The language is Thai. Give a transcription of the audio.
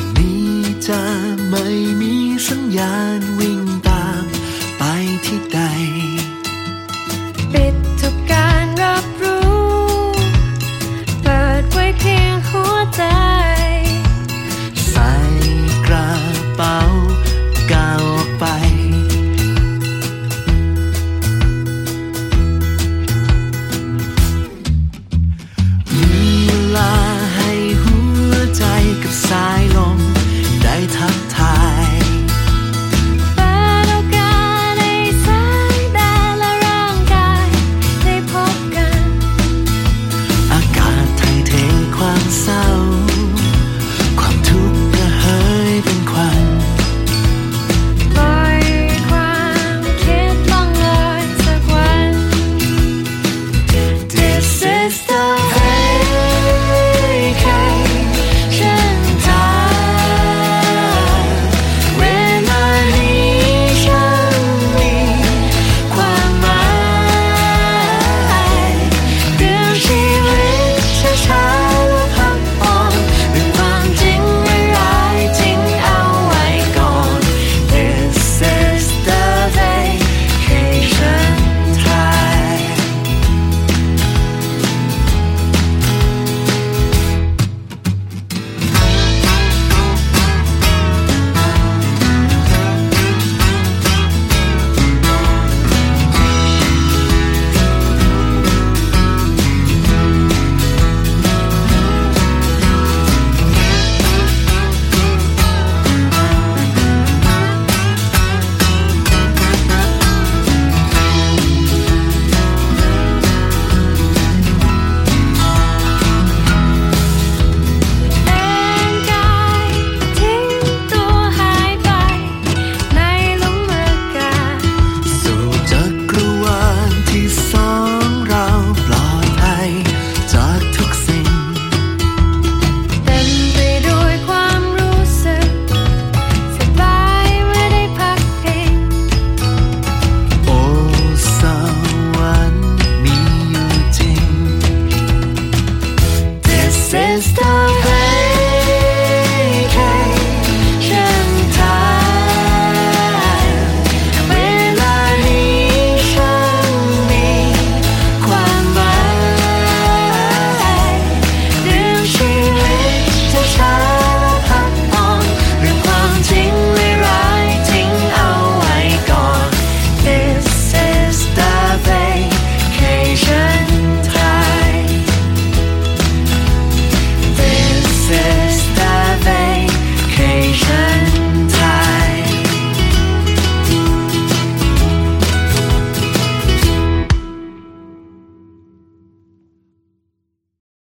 ันนี้จะไม่มีสัญญาณวิ่งต